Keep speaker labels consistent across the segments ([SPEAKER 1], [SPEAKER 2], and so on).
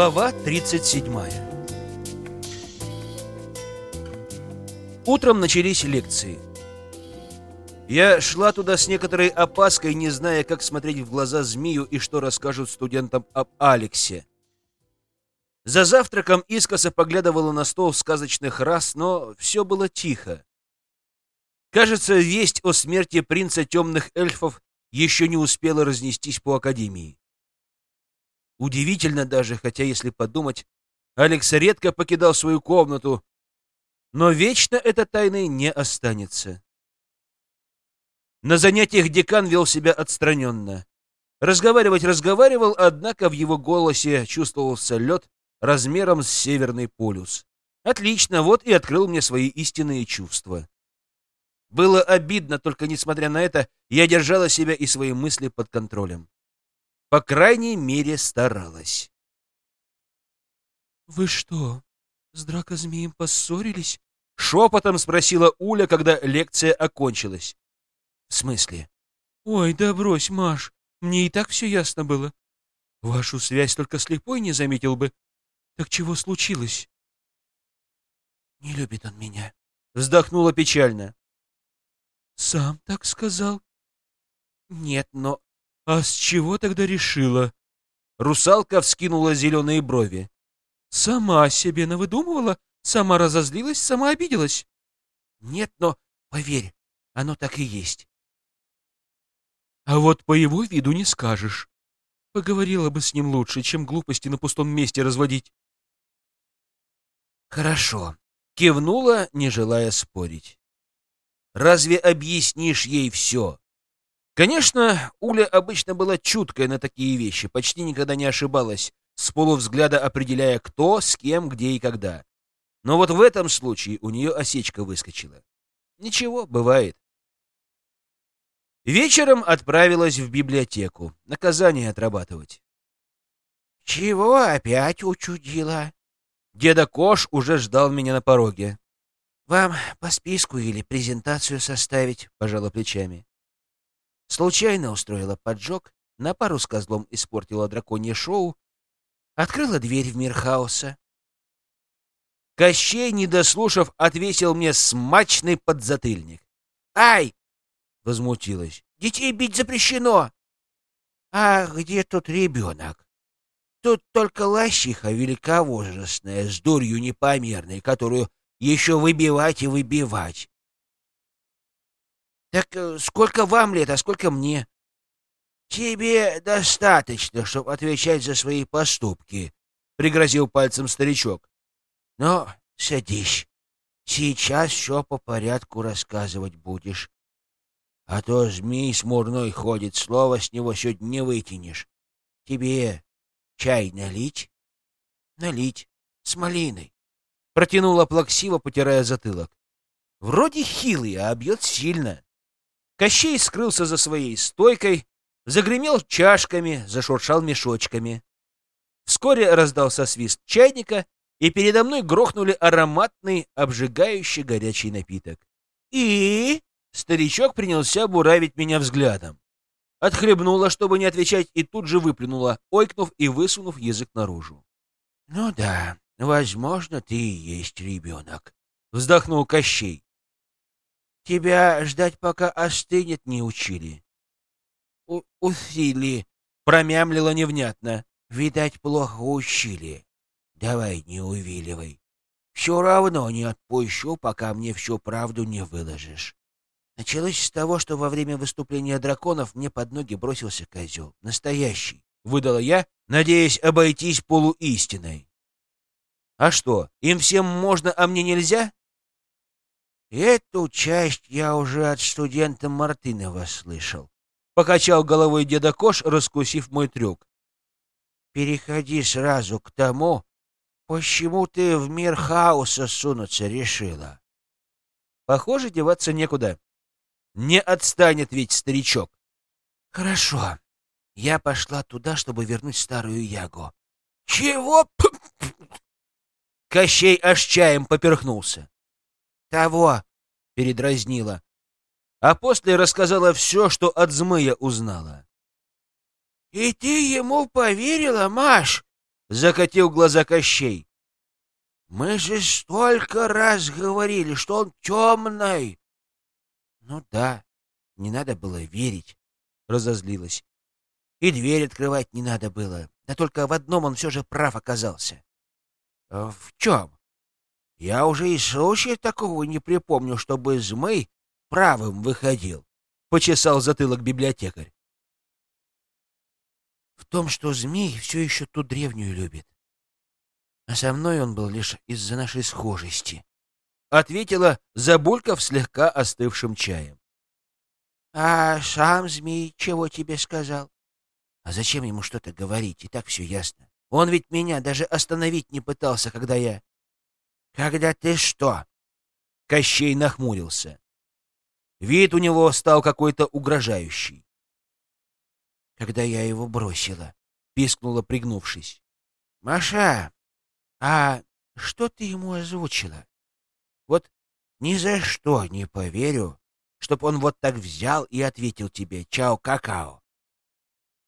[SPEAKER 1] Глава 37 Утром начались лекции. Я шла туда с некоторой опаской, не зная, как смотреть в глаза змею и что расскажут студентам об Алексе. За завтраком искоса поглядывала на стол сказочных рас, но все было тихо. Кажется, весть о смерти принца темных эльфов еще не успела разнестись по Академии. Удивительно даже, хотя, если подумать, Алекс редко покидал свою комнату, но вечно эта тайной не останется. На занятиях декан вел себя отстраненно. Разговаривать разговаривал, однако в его голосе чувствовался лед размером с Северный полюс. Отлично, вот и открыл мне свои истинные чувства. Было обидно, только несмотря на это, я держала себя и свои мысли под контролем. По крайней мере, старалась.
[SPEAKER 2] «Вы что, с дракозмеем поссорились?»
[SPEAKER 1] — шепотом спросила Уля, когда лекция окончилась. «В смысле?»
[SPEAKER 2] «Ой, да брось, Маш, мне и так все ясно было. Вашу связь только слепой не заметил бы. Так чего случилось?»
[SPEAKER 1] «Не любит он меня», — вздохнула печально.
[SPEAKER 2] «Сам так сказал?»
[SPEAKER 1] «Нет, но
[SPEAKER 2] «А с чего тогда решила?»
[SPEAKER 1] Русалка вскинула зеленые брови.
[SPEAKER 2] «Сама себе навыдумывала? Сама разозлилась, сама обиделась?»
[SPEAKER 1] «Нет, но, поверь, оно так и есть».
[SPEAKER 2] «А вот по его виду не скажешь. Поговорила бы с ним лучше, чем глупости на пустом месте разводить».
[SPEAKER 1] «Хорошо», — кивнула, не желая спорить. «Разве объяснишь ей все?» Конечно, Уля обычно была чуткой на такие вещи, почти никогда не ошибалась, с полувзгляда определяя, кто, с кем, где и когда. Но вот в этом случае у нее осечка выскочила. Ничего, бывает. Вечером отправилась в библиотеку, наказание отрабатывать.
[SPEAKER 3] «Чего опять учудила?»
[SPEAKER 1] Деда Кош уже ждал меня на пороге.
[SPEAKER 3] «Вам по списку или презентацию составить?» — пожала плечами.
[SPEAKER 1] Случайно устроила поджог, на пару с козлом испортила драконье шоу, открыла дверь в мир хаоса. Кощей, не дослушав, отвесил мне смачный подзатыльник.
[SPEAKER 3] «Ай!»
[SPEAKER 1] — возмутилась.
[SPEAKER 3] «Детей бить запрещено!» «А где тут ребенок? Тут только лощиха великовозрастная, с дурью непомерной, которую еще выбивать и выбивать. Так э, сколько вам лет, а сколько мне? Тебе достаточно, чтобы отвечать за свои поступки, пригрозил пальцем старичок. Но садись. Сейчас все по порядку рассказывать будешь. А то змей смурной ходит, слова с него сегодня не вытянешь. Тебе чай налить? Налить. С малиной.
[SPEAKER 1] Протянула плаксиво, потирая затылок. Вроде хилый, а бьет сильно. Кощей скрылся за своей стойкой, загремел чашками, зашуршал мешочками. Вскоре раздался свист чайника, и передо мной грохнули ароматный, обжигающий горячий напиток. И старичок принялся буравить меня взглядом. Отхлебнула, чтобы не отвечать, и тут же выплюнула, ойкнув и высунув язык наружу.
[SPEAKER 3] — Ну да, возможно, ты и есть ребенок, —
[SPEAKER 1] вздохнул Кощей.
[SPEAKER 3] Тебя ждать, пока остынет, не учили.
[SPEAKER 1] У Усили, промямлила невнятно.
[SPEAKER 3] Видать, плохо учили. Давай не увиливай. Все равно не отпущу, пока мне всю правду не выложишь. Началось с того, что во время выступления драконов мне под ноги бросился козел. Настоящий.
[SPEAKER 1] Выдала я, надеясь обойтись полуистиной. А что, им всем можно, а мне нельзя?
[SPEAKER 3] Эту часть я уже от студента Мартынова слышал.
[SPEAKER 1] Покачал головой деда Кош, раскусив мой трюк.
[SPEAKER 3] Переходи сразу к тому, почему ты в мир хаоса сунуться решила.
[SPEAKER 1] Похоже, деваться некуда. Не отстанет ведь старичок.
[SPEAKER 3] Хорошо. Я пошла туда, чтобы вернуть старую Ягу.
[SPEAKER 1] Чего? Кощей аж чаем поперхнулся.
[SPEAKER 3] Того,
[SPEAKER 1] передразнила. А после рассказала все, что от змея узнала.
[SPEAKER 3] И ты ему поверила, Маш? Закатил глаза Кощей. Мы же столько раз говорили, что он темный. Ну да, не надо было верить, разозлилась. И дверь открывать не надо было. Да только в одном он все же прав оказался. В чем? Я уже и случая такого не припомню, чтобы Змей правым выходил, — почесал затылок библиотекарь. В том, что змей все еще ту древнюю любит. А со мной он был лишь из-за нашей схожести, — ответила, забулькав слегка остывшим чаем. — А сам змей чего тебе сказал? А зачем ему что-то говорить? И так все ясно. Он ведь меня даже остановить не пытался, когда я... Когда ты что? Кощей нахмурился. Вид у него стал какой-то угрожающий. Когда я его бросила, пискнула, пригнувшись. Маша, а что ты ему озвучила? Вот ни за что не поверю, чтоб он вот так взял и ответил тебе «Чао, какао»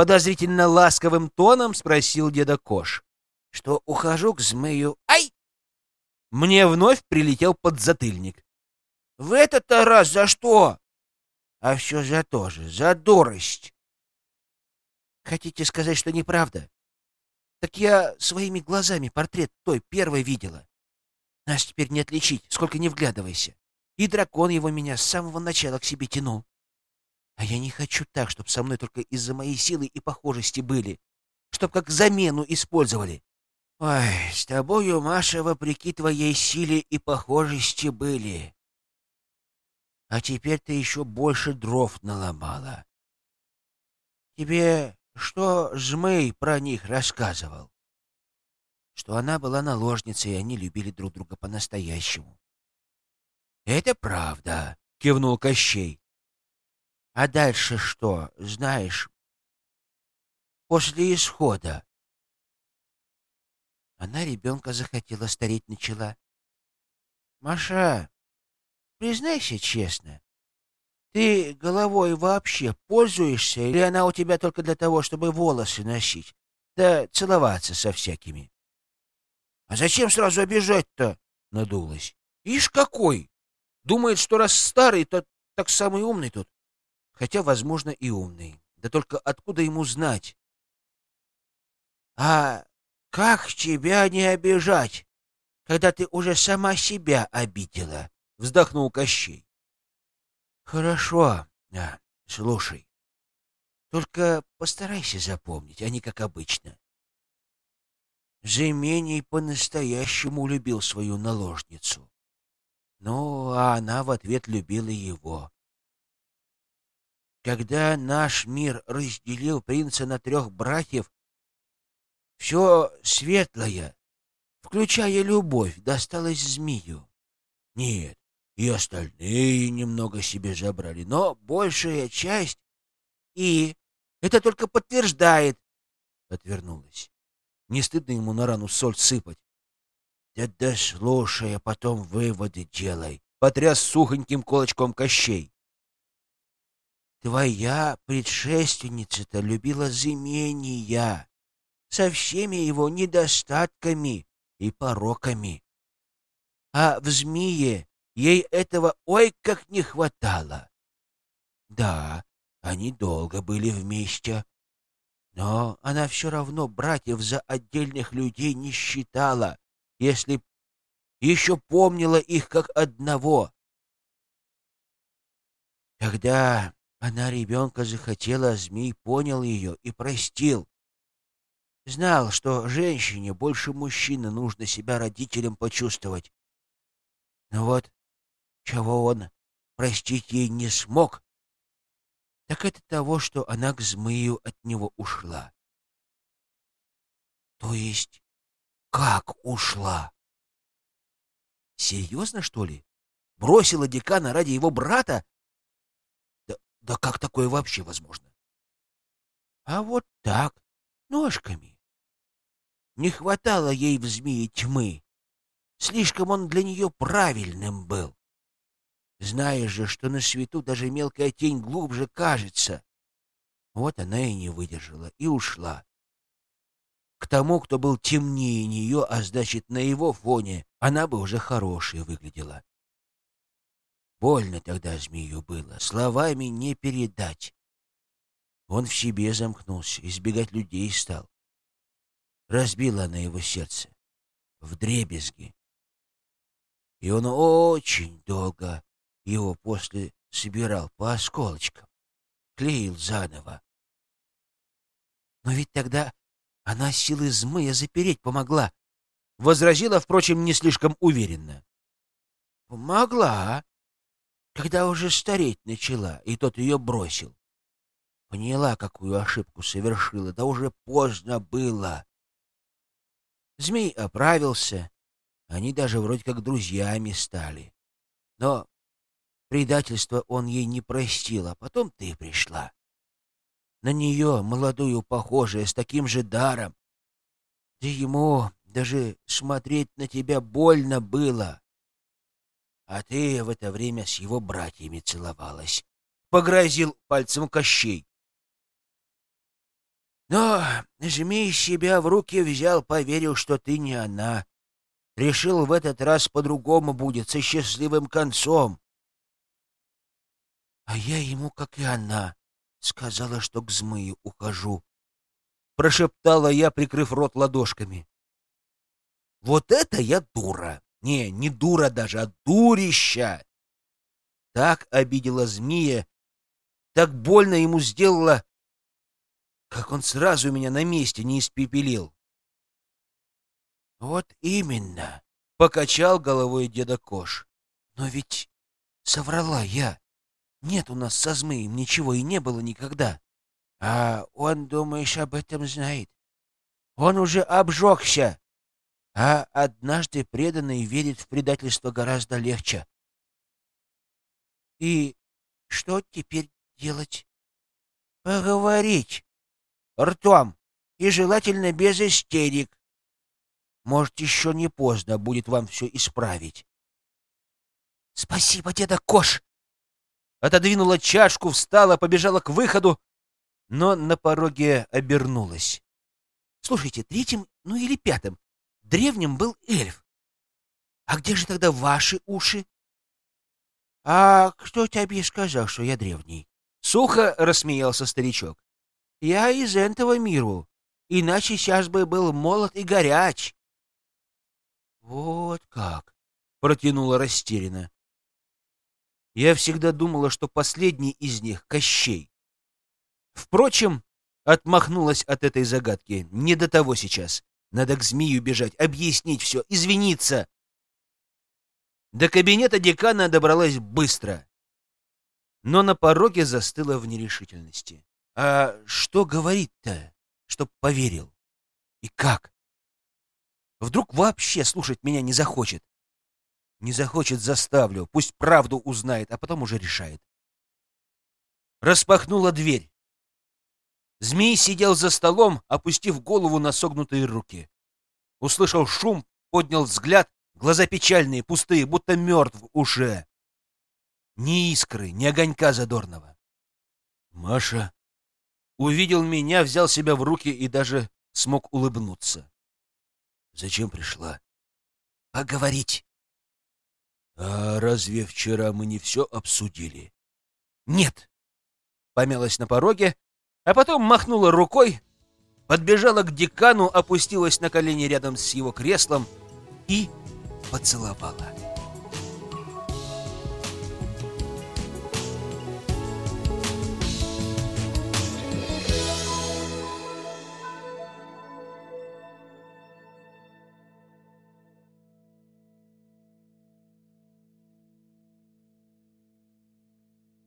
[SPEAKER 3] подозрительно ласковым тоном спросил деда Кош. Что ухожу к змею. Ай! Мне вновь прилетел подзатыльник. В этот-то раз за что? А все за то же, за дурость. Хотите сказать, что неправда? Так я своими глазами портрет той первой видела. Нас теперь не отличить, сколько не вглядывайся. И дракон его меня с самого начала к себе тянул. А я не хочу так, чтобы со мной только из-за моей силы и похожести были. Чтоб как замену использовали. Ой, с тобою, Маша, вопреки твоей силе и похожести были. А теперь ты еще больше дров наломала. Тебе что Жмей про них рассказывал? Что она была наложницей, и они любили друг друга по-настоящему. — Это правда, — кивнул Кощей. А дальше что, знаешь? После исхода. Она ребенка захотела, стареть начала. Маша, признайся честно, ты головой вообще пользуешься, или она у тебя только для того, чтобы волосы носить, да целоваться со всякими? А зачем сразу обижать-то? Надулась. Ишь какой! Думает, что раз старый, то так самый умный тут хотя, возможно, и умный. Да только откуда ему знать? А как тебя не обижать, когда ты уже сама себя обидела? Вздохнул Кощей. Хорошо, а, слушай. Только постарайся запомнить, а не как обычно. Жеменей по-настоящему любил свою наложницу. Ну, а она в ответ любила его. Когда наш мир разделил принца на трех братьев, все светлое, включая любовь, досталось змею. Нет, и остальные немного себе забрали, но большая часть... И это только подтверждает... Отвернулась. Не стыдно ему на рану соль сыпать. Да да слушай, а потом выводы делай. Потряс сухоньким колочком Кощей. Твоя предшественница-то любила Зимения со всеми его недостатками и пороками. А в змее ей этого ой как не хватало. Да, они долго были вместе, но она все равно братьев за отдельных людей не считала, если еще помнила их как одного. Когда она ребенка захотела, змей понял ее и простил. Знал, что женщине больше мужчины нужно себя родителям почувствовать. Но вот чего он простить ей не смог, так это того, что она к змею от него ушла. То есть как ушла? Серьезно, что ли? Бросила декана ради его брата? Да как такое вообще возможно? А вот так, ножками. Не хватало ей в змее тьмы. Слишком он для нее правильным был. Знаешь же, что на свету даже мелкая тень глубже кажется. Вот она и не выдержала, и ушла. к тому, кто был темнее нее, а значит, на его фоне она бы уже хорошей выглядела. Больно тогда змею было, словами не передать. Он в себе замкнулся, избегать людей стал. Разбила она его сердце в дребезги. И он очень долго его после собирал по осколочкам, клеил заново. Но ведь тогда она силы змея запереть помогла. Возразила, впрочем, не слишком уверенно. Помогла, когда уже стареть начала, и тот ее бросил. Поняла, какую ошибку совершила, да уже поздно было. Змей оправился, они даже вроде как друзьями стали. Но предательство он ей не простил, а потом ты пришла. На нее, молодую, похожая, с таким же даром. Да ему даже смотреть на тебя больно было. А ты в это время с его братьями целовалась. Погрозил пальцем Кощей. Но змей себя в руки взял, поверил, что ты не она. Решил, в этот раз по-другому будет, со счастливым концом. А я ему, как и она, сказала, что к змею ухожу. Прошептала я, прикрыв рот ладошками. Вот это я дура! Не, не дура даже, а дурища! Так обидела змея, так больно ему сделала, как он сразу меня на месте не испепелил. Вот именно, покачал головой деда Кош. Но ведь соврала я. Нет у нас со Змеем ничего и не было никогда. А он, думаешь, об этом знает? Он уже обжегся. А однажды преданный верит в предательство гораздо легче. И что теперь делать? Поговорить. Ртом. И желательно без истерик. Может, еще не поздно будет вам все исправить. Спасибо, деда Кош, отодвинула чашку, встала, побежала к выходу, но на пороге обернулась. Слушайте, третьим, ну или пятым, древним был эльф. А где же тогда ваши уши? А кто тебе сказал, что я древний? Сухо рассмеялся старичок. Я из этого миру, иначе сейчас бы был молод и горяч. Вот как, протянула растерянно. Я всегда думала, что последний из них — Кощей. Впрочем, отмахнулась от этой загадки. Не до того сейчас. Надо к змею бежать, объяснить все, извиниться. До кабинета декана добралась быстро, но на пороге застыла в нерешительности. А что говорить-то, чтоб поверил? И как? Вдруг вообще слушать меня не захочет? Не захочет, заставлю. Пусть правду узнает, а потом уже решает. Распахнула дверь. Змей сидел за столом, опустив голову на согнутые руки. Услышал шум, поднял взгляд, глаза печальные, пустые, будто мертв уже. Ни искры, ни огонька задорного. Маша увидел меня, взял себя в руки и даже смог улыбнуться. Зачем пришла? Поговорить. «А разве вчера мы не все обсудили?» «Нет!» Помялась на пороге, а потом махнула рукой, подбежала к декану, опустилась на колени рядом с его креслом и поцеловала.